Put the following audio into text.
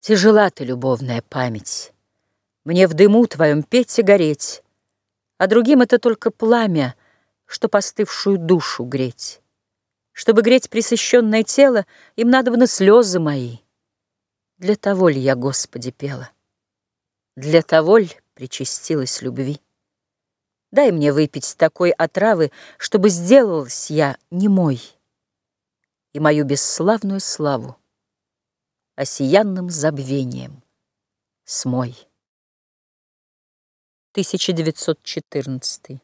Тяжела ты, любовная память, Мне в дыму твоем петь и гореть, А другим это только пламя, Чтоб остывшую душу греть. Чтобы греть пресыщенное тело, Им надобны слезы мои. Для того ли я, Господи, пела? Для того ли причастилась любви? Дай мне выпить такой отравы, Чтобы сделалась я немой, И мою бесславную славу осиянным забвением смой. 1914